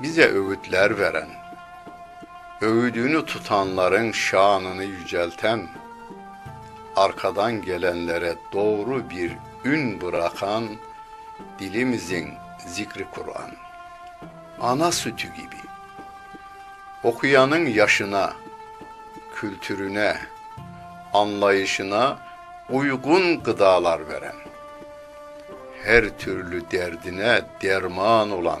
Bize öğütler veren, öğüdünü tutanların şanını yücelten, arkadan gelenlere doğru bir ün bırakan dilimizin zikri Kur'an. Ana sütü gibi. Okuyanın yaşına, kültürüne, anlayışına uygun gıdalar veren, her türlü derdine derman olan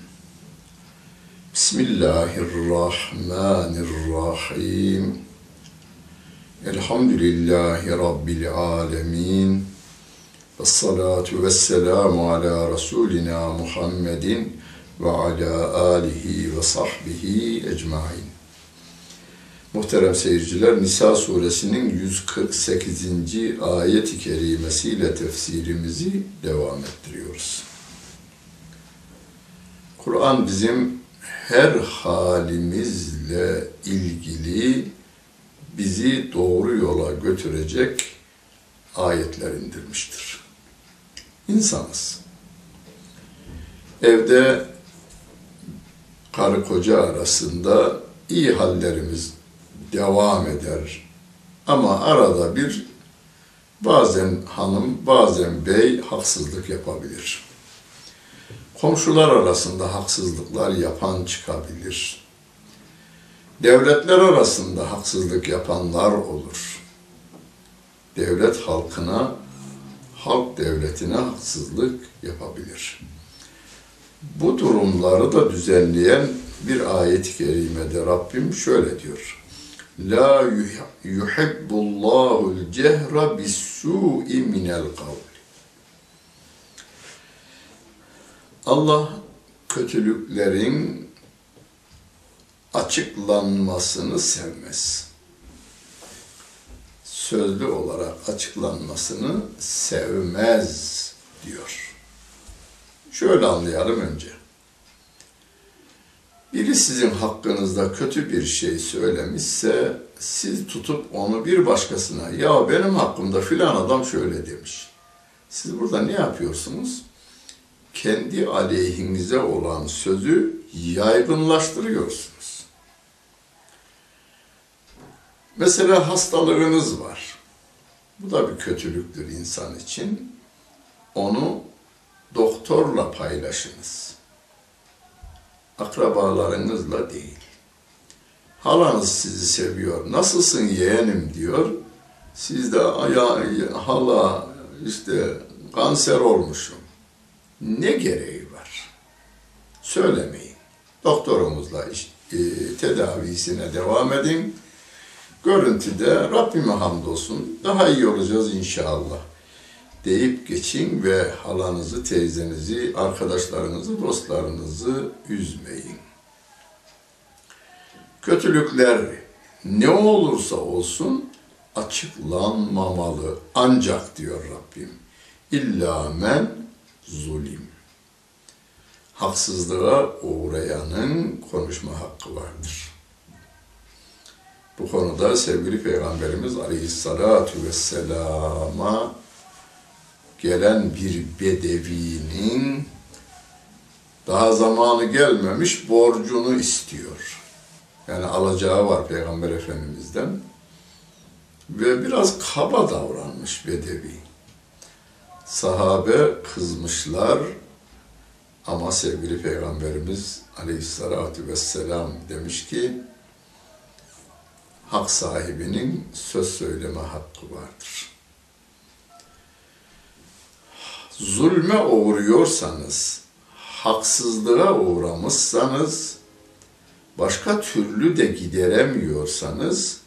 Bismillahirrahmanirrahim. Elhamdülillahi Rabbil alemin. Ve salatu ve selamu ala Resulina Muhammedin ve ala alihi ve sahbihi ecmain. Muhterem seyirciler, Nisa suresinin 148. ayet-i kerimesiyle tefsirimizi devam ettiriyoruz. Kur'an bizim her halimizle ilgili bizi doğru yola götürecek ayetler indirmiştir. İnsanız. Evde karı koca arasında iyi hallerimiz devam eder. Ama arada bir bazen hanım, bazen bey haksızlık yapabilir. Komşular arasında haksızlıklar yapan çıkabilir. Devletler arasında haksızlık yapanlar olur. Devlet halkına, halk devletine haksızlık yapabilir. Bu durumları da düzenleyen bir ayet-i kerimede Rabbim şöyle diyor. La yuhibbullahul cehra bis-su'i minel kavl. Allah kötülüklerin açıklanmasını sevmez. Sözlü olarak açıklanmasını sevmez diyor. Şöyle anlayalım önce. Biri sizin hakkınızda kötü bir şey söylemişse siz tutup onu bir başkasına ya benim hakkımda filan adam şöyle demiş. Siz burada ne yapıyorsunuz? Kendi aleyhinize olan sözü yaygınlaştırıyorsunuz. Mesela hastalığınız var. Bu da bir kötülüktür insan için. Onu doktorla paylaşınız akrabalarınızla değil. Halanız sizi seviyor. Nasılsın yeğenim diyor. Siz de ya, hala işte kanser olmuşum. Ne gereği var? Söylemeyin. Doktorumuzla e, tedavisine devam edin. görüntüde Rabbime hamdolsun daha iyi olacağız inşallah deyip geçin ve halanızı, teyzenizi, arkadaşlarınızı, dostlarınızı üzmeyin. Kötülükler ne olursa olsun açıklanmamalı. Ancak diyor Rabbim. İlla men zulim. Haksızlığa uğrayanın konuşma hakkı vardır. Bu konuda sevgili Peygamberimiz Aleyhissalatu Vesselam'a gelen bir bedevinin daha zamanı gelmemiş borcunu istiyor. Yani alacağı var Peygamber Efendimiz'den. Ve biraz kaba davranmış bedevi. Sahabe kızmışlar ama sevgili Peygamberimiz Aleyhisselatü Vesselam demiş ki hak sahibinin söz söyleme hakkı vardır. Zulme uğruyorsanız, haksızlığa uğramışsanız, başka türlü de gideremiyorsanız,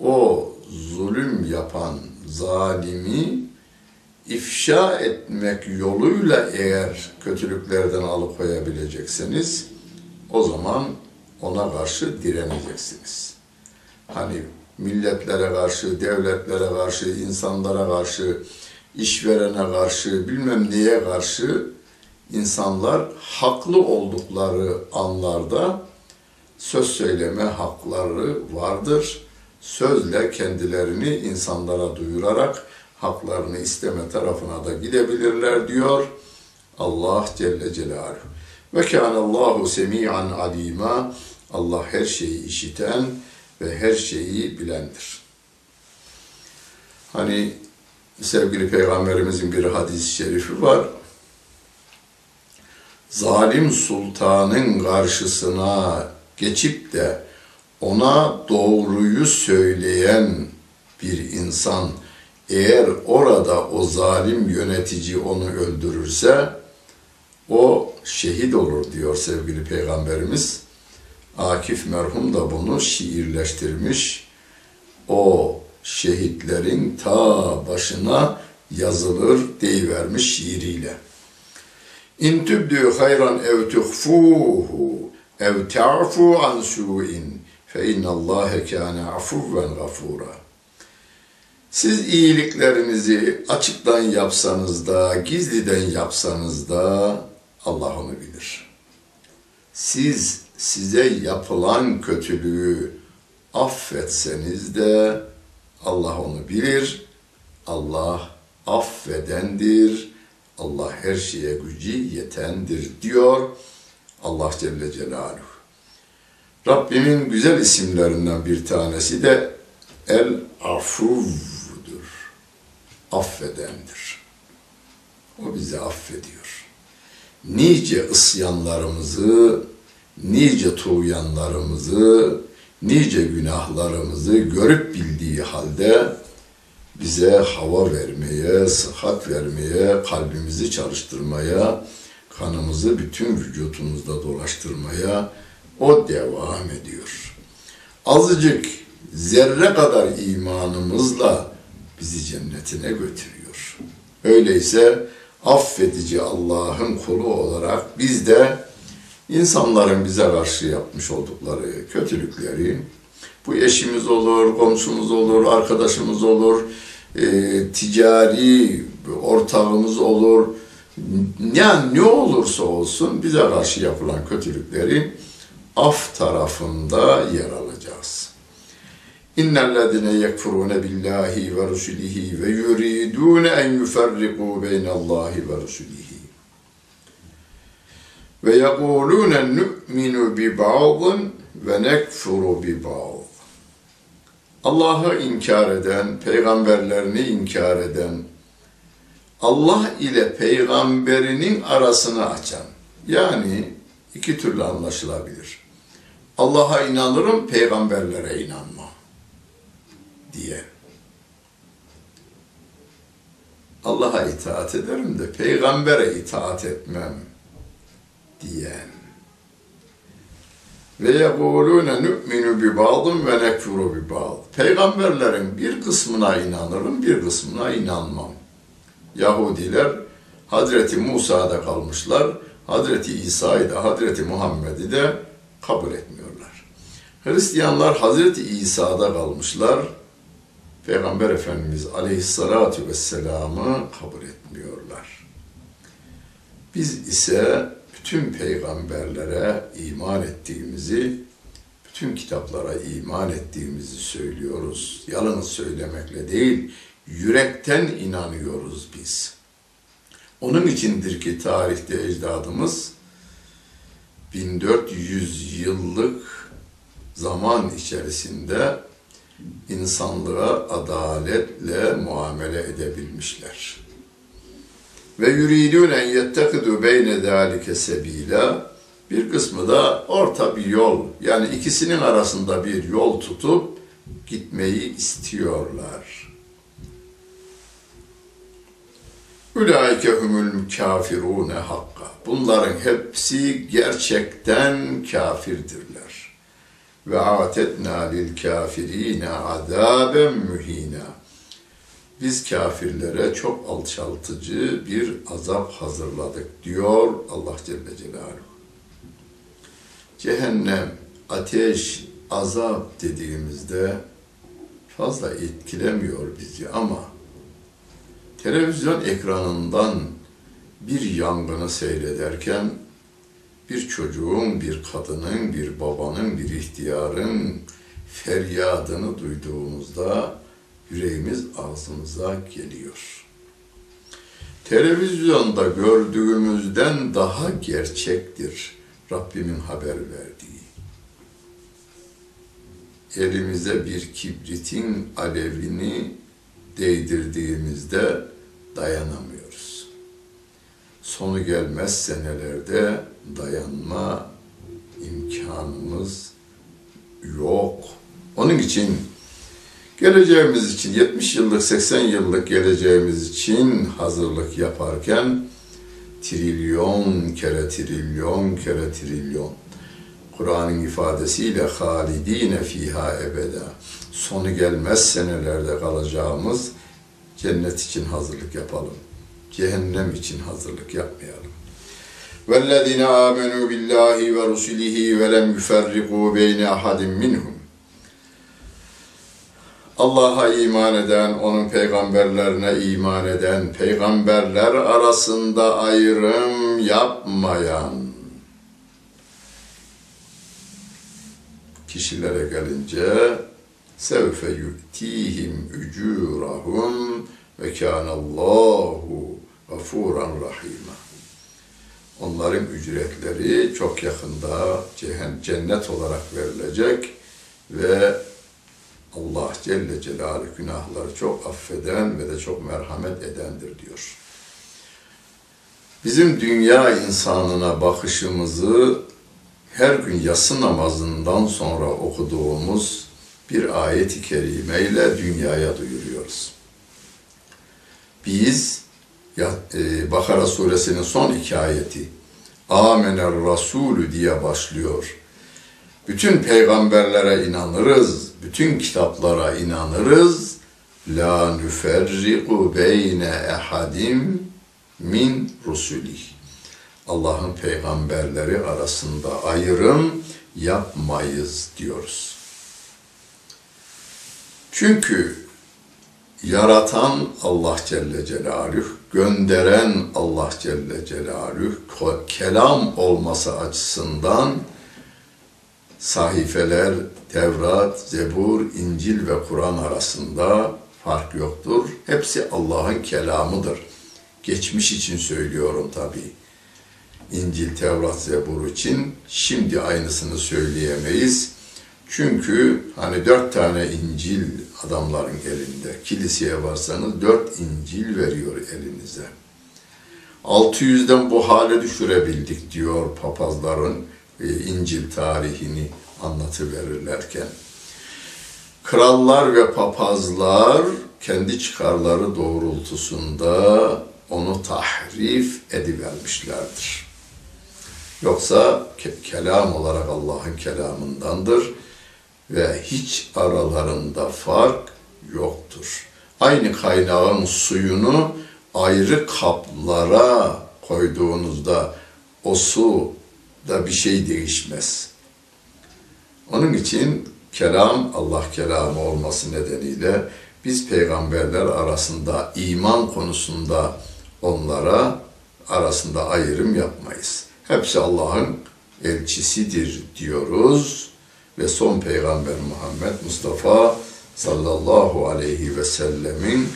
o zulüm yapan zalimi ifşa etmek yoluyla eğer kötülüklerden alıkoyabilecekseniz, o zaman ona karşı direneceksiniz. Hani milletlere karşı, devletlere karşı, insanlara karşı, işverene karşı, bilmem neye karşı insanlar haklı oldukları anlarda söz söyleme hakları vardır. Sözle kendilerini insanlara duyurarak haklarını isteme tarafına da gidebilirler diyor Allah Celle Celaluhu. Ve kânallâhu semî'an alîmâ. Allah her şeyi işiten ve her şeyi bilendir. Hani sevgili peygamberimizin bir hadis-i şerifi var. Zalim sultanın karşısına geçip de ona doğruyu söyleyen bir insan eğer orada o zalim yönetici onu öldürürse o şehit olur diyor sevgili peygamberimiz. Akif merhum da bunu şiirleştirmiş. O şehitlerin ta başına yazılır deyivermiş şiiriyle. İn tübdü hayran ev tuhfuhu ev ta'fu an su'in fe innallâhe kâne afuvven gafûrâ. Siz iyiliklerinizi açıktan yapsanız da, gizliden yapsanız da Allah onu bilir. Siz size yapılan kötülüğü affetseniz de Allah onu bilir. Allah affedendir. Allah her şeye gücü yetendir diyor Allah Celle Celaluhu. Rabbimin güzel isimlerinden bir tanesi de El Afuv'dur. Affedendir. O bizi affediyor. Nice ısyanlarımızı, nice tuğyanlarımızı, nice günahlarımızı görüp bildiği halde bize hava vermeye, sıhhat vermeye, kalbimizi çalıştırmaya, kanımızı bütün vücutumuzda dolaştırmaya o devam ediyor. Azıcık zerre kadar imanımızla bizi cennetine götürüyor. Öyleyse affedici Allah'ın kulu olarak biz de insanların bize karşı yapmış oldukları kötülükleri, bu eşimiz olur, komşumuz olur, arkadaşımız olur, e, ticari ortağımız olur, yani ne olursa olsun bize karşı yapılan kötülükleri af tarafında yer alacağız. İnnellezine yekfurune billahi ve rusulihi ve yuridune en yuferriku beynallahi ve rusulihi. Ve yekulune nu'minu bi ba'dın ve nekfuru bi ba'd. Allah'ı inkar eden, peygamberlerini inkar eden, Allah ile peygamberinin arasını açan, yani iki türlü anlaşılabilir. Allah'a inanırım, peygamberlere inanmam diye. Allah'a itaat ederim de peygambere itaat etmem diyen. Ve yekulûne nu'minu bi ba'dın ve nekfuru bi ba'd. Peygamberlerin bir kısmına inanırım, bir kısmına inanmam. Yahudiler Hazreti Musa'da kalmışlar, Hazreti İsa'yı da Hazreti Muhammed'i de kabul etmiyorlar. Hristiyanlar Hazreti İsa'da kalmışlar, Peygamber Efendimiz Aleyhisselatü Vesselam'ı kabul etmiyorlar. Biz ise bütün peygamberlere iman ettiğimizi, bütün kitaplara iman ettiğimizi söylüyoruz. Yalnız söylemekle değil, yürekten inanıyoruz biz. Onun içindir ki tarihte ecdadımız 1400 yıllık zaman içerisinde insanlığa adaletle muamele edebilmişler. Ve yuridun en yettekidu beyne zalike sebila bir kısmı da orta bir yol yani ikisinin arasında bir yol tutup gitmeyi istiyorlar. Ulaike humul kafirune hakka. Bunların hepsi gerçekten kafirdirler. Ve atetna lil kafirine azaben mühina. Biz kafirlere çok alçaltıcı bir azap hazırladık diyor Allah Celle Celaluhu. Cehennem, ateş, azap dediğimizde fazla etkilemiyor bizi ama televizyon ekranından bir yangını seyrederken bir çocuğun, bir kadının, bir babanın, bir ihtiyarın feryadını duyduğumuzda yüreğimiz ağzımıza geliyor. Televizyonda gördüğümüzden daha gerçektir Rabbimin haber verdiği. Elimize bir kibritin alevini değdirdiğimizde dayanamıyoruz. Sonu gelmez senelerde dayanma imkanımız yok. Onun için geleceğimiz için 70 yıllık 80 yıllık geleceğimiz için hazırlık yaparken trilyon kere trilyon kere trilyon Kur'an'ın ifadesiyle halidine fiha ebeda sonu gelmez senelerde kalacağımız cennet için hazırlık yapalım Cehennem için hazırlık yapmayalım. وَالَّذِينَ آمَنُوا بِاللّٰهِ وَرُسُلِهِ وَلَمْ يُفَرِّقُوا بَيْنَ أَحَدٍ مِّنْهُمْ Allah'a iman eden, onun peygamberlerine iman eden, peygamberler arasında ayrım yapmayan kişilere gelince sevfe yu'tihim ücurahum ve kânallâhu gafuran rahîmâ. Onların ücretleri çok yakında cennet olarak verilecek ve Allah Celle Celaluhu günahları çok affeden ve de çok merhamet edendir diyor. Bizim dünya insanına bakışımızı her gün yatsı namazından sonra okuduğumuz bir ayet-i kerimeyle dünyaya duyuruyoruz. Biz Bakara suresinin son iki ayeti Amener Rasulü diye başlıyor. Bütün peygamberlere inanırız, bütün kitaplara inanırız. La nüferriku beyne ehadim min rusulih. Allah'ın peygamberleri arasında ayrım yapmayız diyoruz. Çünkü yaratan Allah Celle Celaluhu, gönderen Allah Celle Celaluhu, kelam olması açısından sahifeler, Tevrat, Zebur, İncil ve Kur'an arasında fark yoktur. Hepsi Allah'ın kelamıdır. Geçmiş için söylüyorum tabii. İncil, Tevrat, Zebur için şimdi aynısını söyleyemeyiz. Çünkü hani dört tane İncil adamların elinde. Kiliseye varsanız dört İncil veriyor elinize. 600'den bu hale düşürebildik diyor papazların e, İncil tarihini anlatıverirlerken. Krallar ve papazlar kendi çıkarları doğrultusunda onu tahrif edivermişlerdir. Yoksa ke- kelam olarak Allah'ın kelamındandır ve hiç aralarında fark yoktur. Aynı kaynağın suyunu ayrı kaplara koyduğunuzda o su da bir şey değişmez. Onun için kelam Allah kelamı olması nedeniyle biz peygamberler arasında iman konusunda onlara arasında ayrım yapmayız. Hepsi Allah'ın elçisidir diyoruz ve son peygamber Muhammed Mustafa sallallahu aleyhi ve sellemin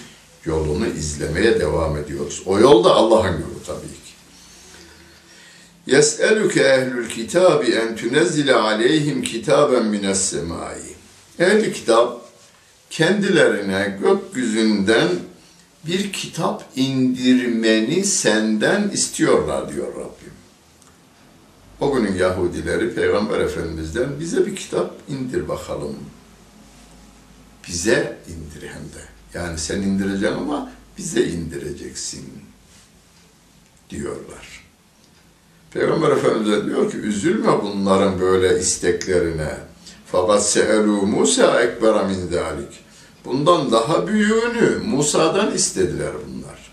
yolunu izlemeye devam ediyoruz. O yol da Allah'ın yolu tabii ki. Yes'elüke ehlül kitabi en tünezzile aleyhim kitaben mines semai. Ehli kitap kendilerine gökyüzünden bir kitap indirmeni senden istiyorlar diyor Rabbim. O günün Yahudileri Peygamber Efendimiz'den bize bir kitap indir bakalım. Bize indir hem de. Yani sen indireceksin ama bize indireceksin diyorlar. Peygamber Efendimiz diyor ki üzülme bunların böyle isteklerine. Fakat se'elu Musa ekbera min zalik. Bundan daha büyüğünü Musa'dan istediler bunlar.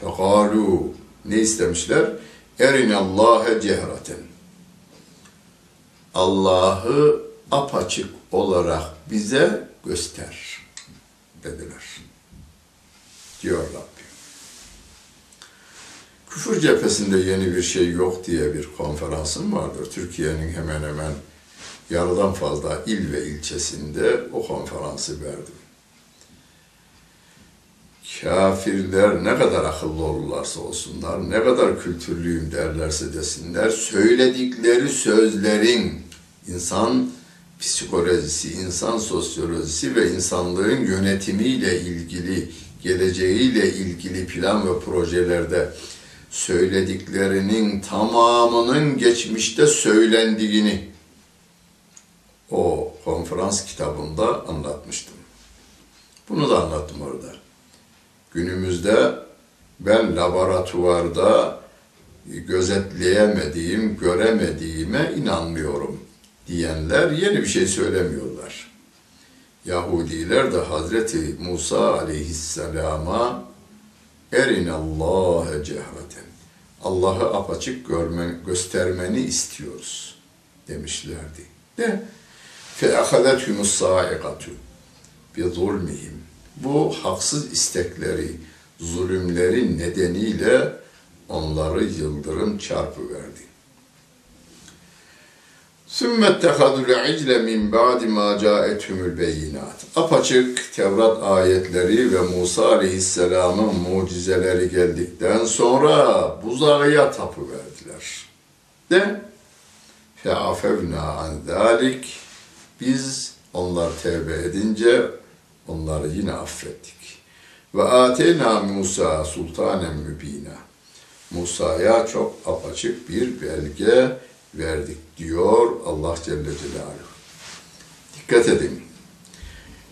Fekalu ne istemişler? Erinallâhe cehraten. Allah'ı apaçık olarak bize göster dediler. Diyor Rabbim. Küfür cephesinde yeni bir şey yok diye bir konferansım vardır. Türkiye'nin hemen hemen yarıdan fazla il ve ilçesinde o konferansı verdim. Kafirler ne kadar akıllı olurlarsa olsunlar, ne kadar kültürlüyüm derlerse desinler, söyledikleri sözlerin insan psikolojisi, insan sosyolojisi ve insanlığın yönetimiyle ilgili, geleceğiyle ilgili plan ve projelerde söylediklerinin tamamının geçmişte söylendiğini o konferans kitabında anlatmıştım. Bunu da anlattım orada. Günümüzde ben laboratuvarda gözetleyemediğim, göremediğime inanmıyorum diyenler yeni bir şey söylemiyorlar. Yahudiler de Hazreti Musa aleyhisselama erin Allah'a cehraten Allah'ı apaçık görmen, göstermeni istiyoruz demişlerdi. De fe ahadathumus sa'iqatu bi zulmihim bu haksız istekleri, zulümleri nedeniyle onları yıldırım çarpı verdi. Sümme ettehadul icle min ba'di ma ca'ethumul beyinat. Apaçık Tevrat ayetleri ve Musa aleyhisselamın mucizeleri geldikten sonra buzağıya tapı verdiler. De fe'afevna an zalik biz onlar tevbe edince onları yine affettik. Ve ateyna Musa sultanen mübina. Musa'ya çok apaçık bir belge verdik diyor Allah Celle Celaluhu. Dikkat edin.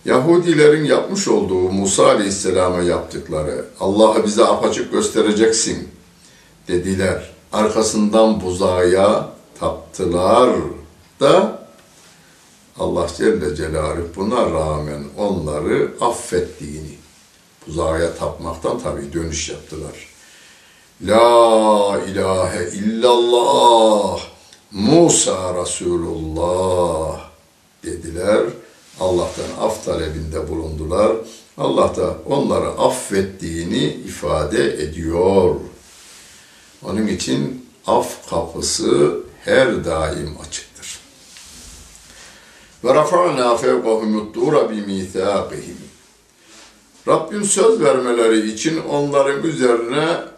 Yahudilerin yapmış olduğu Musa Aleyhisselam'a yaptıkları Allah'ı bize apaçık göstereceksin dediler. Arkasından buzağa taptılar da Allah Celle Celaluhu buna rağmen onları affettiğini, buzağa tapmaktan tabi dönüş yaptılar. La ilahe illallah Musa Resulullah dediler. Allah'tan af talebinde bulundular. Allah da onları affettiğini ifade ediyor. Onun için af kapısı her daim açıktır. Ve rafa'na fevkahumut dura bi mithaqihim. Rabbim söz vermeleri için onların üzerine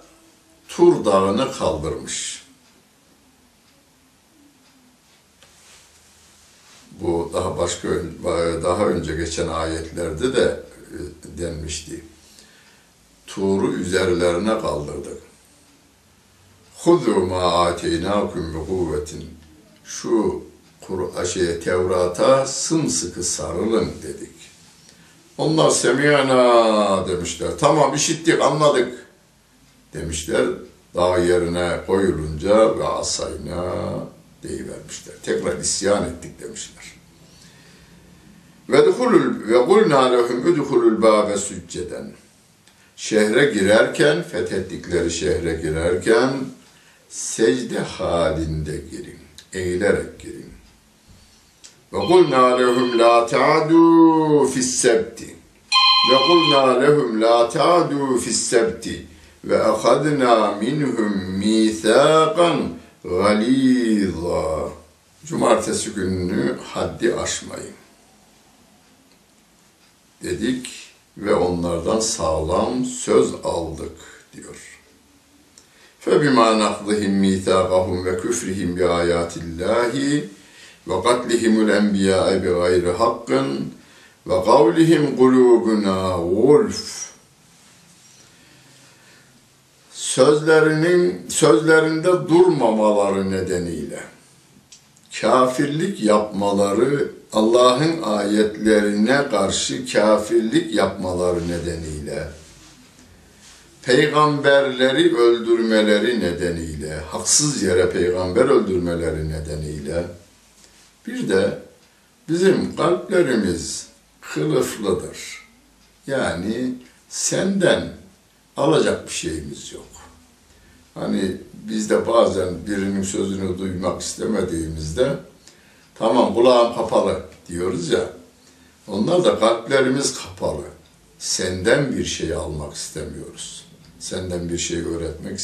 Tur dağını kaldırmış. Bu daha başka daha önce geçen ayetlerde de e, denmişti. Tur'u üzerlerine kaldırdık. Huzu ma ateynakum bi kuvvetin. Şu Kur'an şeye Tevrat'a sımsıkı sarılın dedik. Onlar semiyana demişler. Tamam işittik anladık demişler. dağ yerine koyulunca ve asayna deyivermişler. Tekrar isyan ettik demişler. Ve duhulul ve kulna lehum udhulul babe sücceden. Şehre girerken, fethettikleri şehre girerken secde halinde girin. Eğilerek girin. Ve kulna lehum la ta'du fis sebti. Ve kulna lehum la ta'du fis sebti. Ve ahadna minhum mithaqan galiza. Cumartesi gününü haddi aşmayın. Dedik ve onlardan sağlam söz aldık diyor. فَبِمَا نَقْضِهِمْ مِيثَاقَهُمْ وَكُفْرِهِمْ بِآيَاتِ اللّٰهِ ve katlihimul enbiya'e bi gayri hakkın ve kavlihim kulubuna gulf. Sözlerinin sözlerinde durmamaları nedeniyle kafirlik yapmaları Allah'ın ayetlerine karşı kafirlik yapmaları nedeniyle peygamberleri öldürmeleri nedeniyle haksız yere peygamber öldürmeleri nedeniyle bir de bizim kalplerimiz kılıflıdır. Yani senden alacak bir şeyimiz yok. Hani biz de bazen birinin sözünü duymak istemediğimizde tamam kulağım kapalı diyoruz ya. Onlar da kalplerimiz kapalı. Senden bir şey almak istemiyoruz. Senden bir şey öğretmek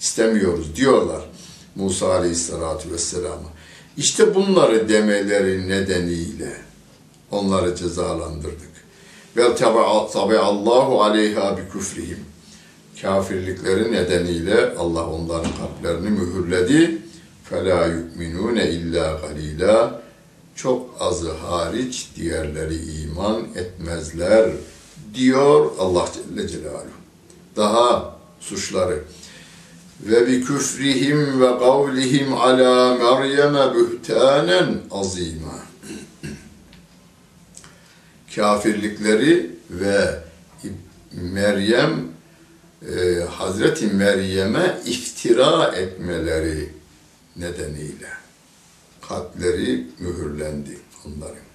istemiyoruz diyorlar Musa Aleyhisselatü Vesselam'a. İşte bunları demeleri nedeniyle onları cezalandırdık. Vel tabi Allahu aleyha bi küfrihim. Kafirlikleri nedeniyle Allah onların kalplerini mühürledi. Fela yu'minune illa galila. Çok azı hariç diğerleri iman etmezler diyor Allah Celle Celaluhu. Daha suçları ve bi küfrihim ve kavlihim ala Meryem'e bühtanen azima. Kafirlikleri ve Meryem e, Hazreti Meryem'e iftira etmeleri nedeniyle kalpleri mühürlendi onların.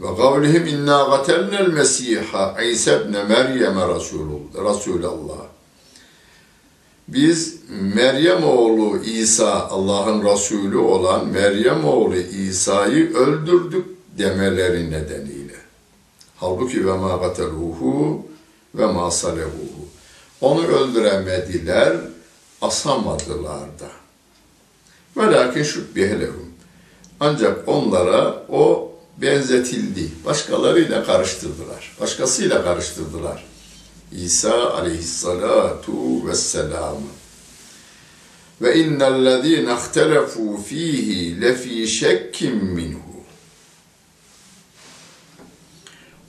Ve kavlihim inna gatelnel mesiha İsa ibn Meryem Resulullah. Biz Meryem oğlu İsa Allah'ın Resulü olan Meryem oğlu İsa'yı öldürdük demeleri nedeniyle. Halbuki ve ma gateluhu ve ma salehuhu. Onu öldüremediler, asamadılar da. Ve lakin şübbihelekum. Ancak onlara o benzetildi. Başkalarıyla karıştırdılar. Başkasıyla karıştırdılar. İsa aleyhissalatu vesselam. Ve innellezîne ihtelefû fîhî lefî şekkim minhu.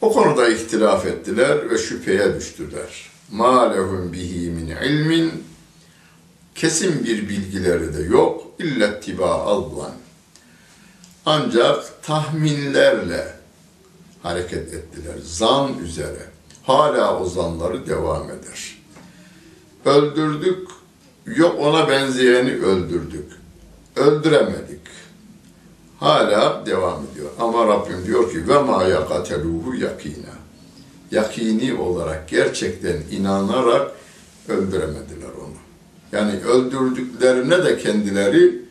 O konuda ihtilaf ettiler ve şüpheye düştüler. Ma lehum bihi min ilmin kesin bir bilgileri de yok. İllettiba alvan. Ancak tahminlerle hareket ettiler. Zan üzere. Hala o zanları devam eder. Öldürdük, yok ona benzeyeni öldürdük. Öldüremedik. Hala devam ediyor. Ama Rabbim diyor ki ve ma yakateluhu yakina. Yakini olarak gerçekten inanarak öldüremediler onu. Yani öldürdüklerine de kendileri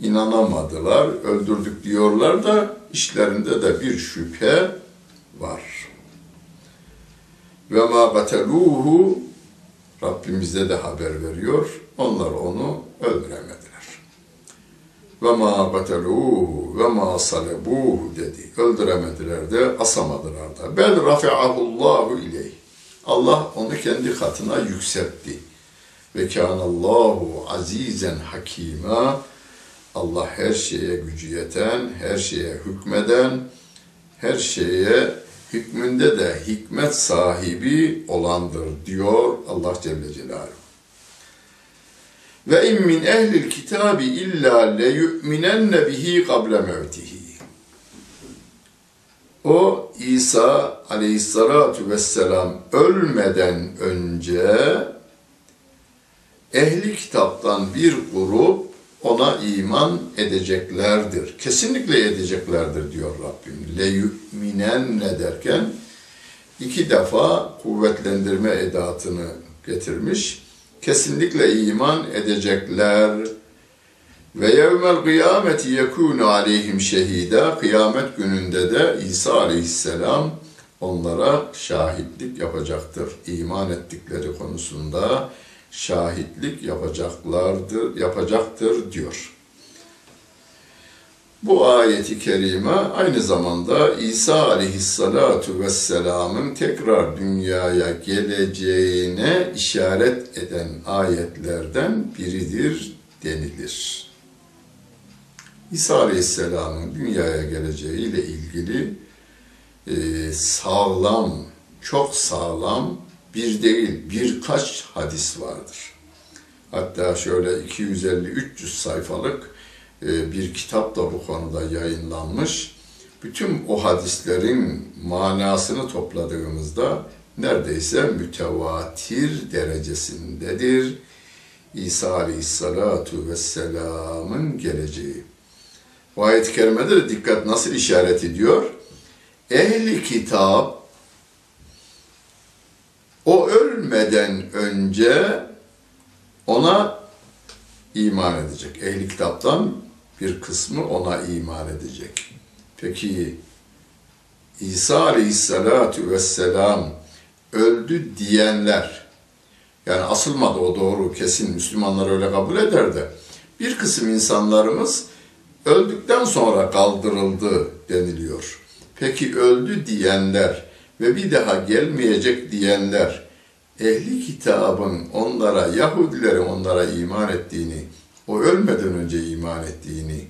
inanamadılar. Öldürdük diyorlar da işlerinde de bir şüphe var. Ve ma gateluhu Rabbimize de haber veriyor. Onlar onu öldüremediler. Ve ma gateluhu ve ma salebuhu dedi. Öldüremediler de asamadılar da. Bel rafi'ahullahu ileyh. Allah onu kendi katına yükseltti. Ve kânallahu azizen hakîmâ. Allah her şeye gücü yeten, her şeye hükmeden, her şeye hükmünde de hikmet sahibi olandır diyor Allah Celle Celaluhu. Ve in min ehlil kitabi illa le yu'minenne bihi kable mevtihi. O İsa aleyhissalatu vesselam ölmeden önce ehli kitaptan bir grup ona iman edeceklerdir. Kesinlikle edeceklerdir diyor Rabbim. Le yu'minen ne derken iki defa kuvvetlendirme edatını getirmiş. Kesinlikle iman edecekler. Ve yevmel kıyameti yekûnu aleyhim şehida. Kıyamet gününde de İsa aleyhisselam onlara şahitlik yapacaktır. İman ettikleri konusunda şahitlik yapacaklardır, yapacaktır diyor. Bu ayeti kerime aynı zamanda İsa aleyhissalatu vesselamın tekrar dünyaya geleceğine işaret eden ayetlerden biridir denilir. İsa aleyhisselamın dünyaya geleceğiyle ilgili e, sağlam, çok sağlam bir değil birkaç hadis vardır. Hatta şöyle 250-300 sayfalık e, bir kitap da bu konuda yayınlanmış. Bütün o hadislerin manasını topladığımızda neredeyse mütevatir derecesindedir. İsa Aleyhisselatu Vesselam'ın geleceği. Bu ayet-i kerimede de dikkat nasıl işaret ediyor? Ehli kitap o ölmeden önce ona iman edecek. Ehli kitaptan bir kısmı ona iman edecek. Peki İsa aleyhissalatu vesselam öldü diyenler, yani asılmadı o doğru kesin Müslümanlar öyle kabul eder de, bir kısım insanlarımız öldükten sonra kaldırıldı deniliyor. Peki öldü diyenler ve bir daha gelmeyecek diyenler, ehli kitabın onlara, Yahudilerin onlara iman ettiğini, o ölmeden önce iman ettiğini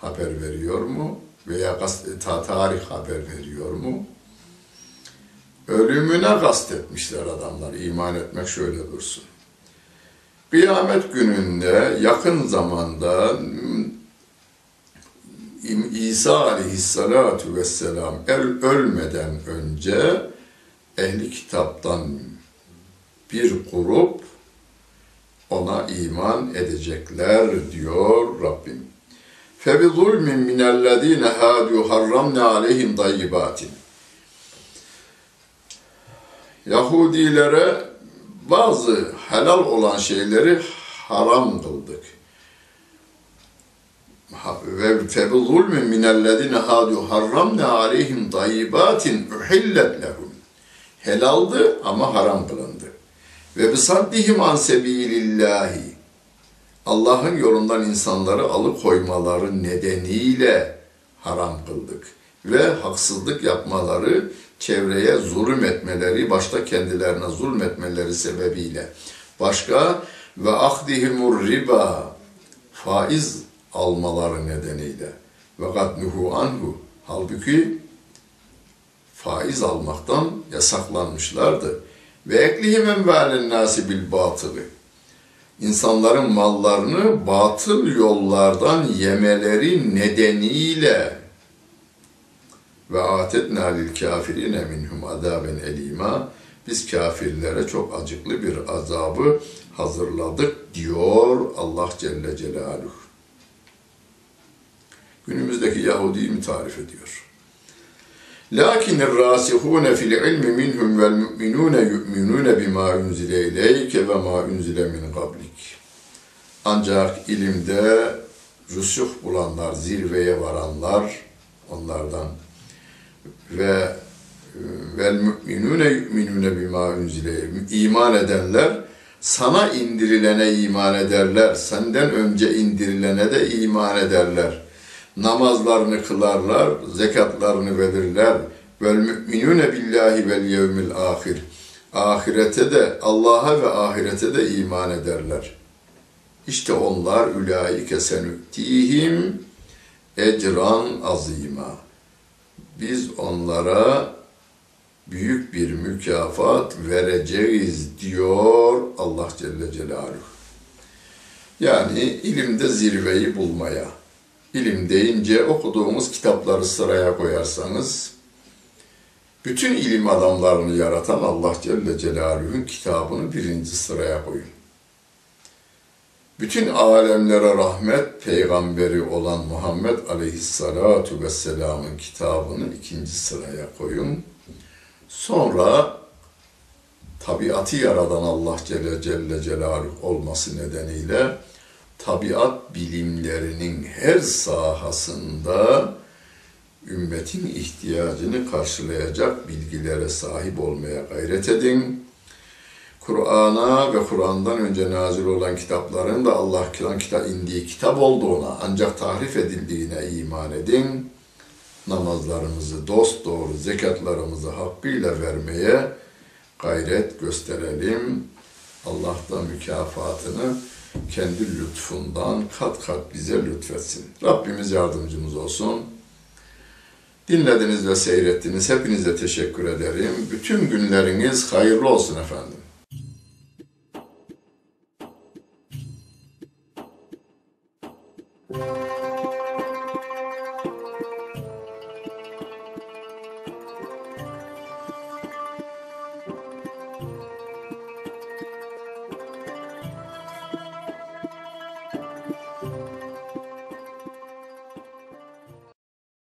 haber veriyor mu? Veya tarih haber veriyor mu? Ölümüne kastetmişler adamlar. İman etmek şöyle dursun. Kıyamet gününde yakın zamanda İsa aleyhissalatu vesselam el ölmeden önce ehli kitaptan bir grup ona iman edecekler diyor Rabbim. Febi zulmin minellezine hadu harramne aleyhim dayyibatin. Yahudilere bazı helal olan şeyleri haram kıldık. Ve febi zulmin minellezine hadu harramne aleyhim dayyibatin uhillet lehum. Helaldı ama haram kılındı. Ve bisaddihim an sebilillahi. Allah'ın yolundan insanları alıkoymaları nedeniyle haram kıldık. Ve haksızlık yapmaları, çevreye zulüm etmeleri, başta kendilerine zulmetmeleri sebebiyle. Başka ve ahdihimur riba, faiz almaları nedeniyle. Ve nuhu anhu. Halbuki faiz almaktan yasaklanmışlardı. Ve eklihim envâlen nâsi bil batılı. İnsanların mallarını batıl yollardan yemeleri nedeniyle ve atetnâ lil kâfirine minhum azâben elîmâ biz kafirlere çok acıklı bir azabı hazırladık diyor Allah Celle Celaluhu. Günümüzdeki Yahudi'yi mi tarif ediyor? Fil ilmi minhum vel mu'minune yu'minune bima unzile ileyke ve ma unzile min qablik. Ancak ilimde rüsuh bulanlar, zirveye varanlar onlardan ve vel mu'minune yu'minune bima unzile iman edenler sana indirilene iman ederler. Senden önce indirilene de iman ederler namazlarını kılarlar, zekatlarını verirler. Vel müminune billahi vel yevmil ahir. Ahirete de Allah'a ve ahirete de iman ederler. İşte onlar ulaike senütihim ecran azima. Biz onlara büyük bir mükafat vereceğiz diyor Allah Celle Celaluhu. Yani ilimde zirveyi bulmaya, ilim deyince okuduğumuz kitapları sıraya koyarsanız, bütün ilim adamlarını yaratan Allah Celle Celaluhu'nun kitabını birinci sıraya koyun. bütün alemlere rahmet peygamberi olan Muhammed Aleyhisselatu Vesselam'ın kitabını ikinci sıraya koyun. Sonra tabiatı yaradan Allah Celle Celle Celaluhu olması nedeniyle tabiat bilimlerinin her sahasında ümmetin ihtiyacını karşılayacak bilgilere sahip olmaya gayret edin. Kur'an'a ve Kur'an'dan önce nazil olan kitapların da Allah kiran kitap indiği kitap olduğuna ancak tahrif edildiğine iman edin. Namazlarımızı dost doğru, zekatlarımızı hakkıyla vermeye gayret gösterelim. Allah mükafatını kendi lütfundan kat kat bize lütfetsin. Rabbimiz yardımcımız olsun. Dinlediniz ve seyrettiniz. Hepinize teşekkür ederim. Bütün günleriniz hayırlı olsun efendim.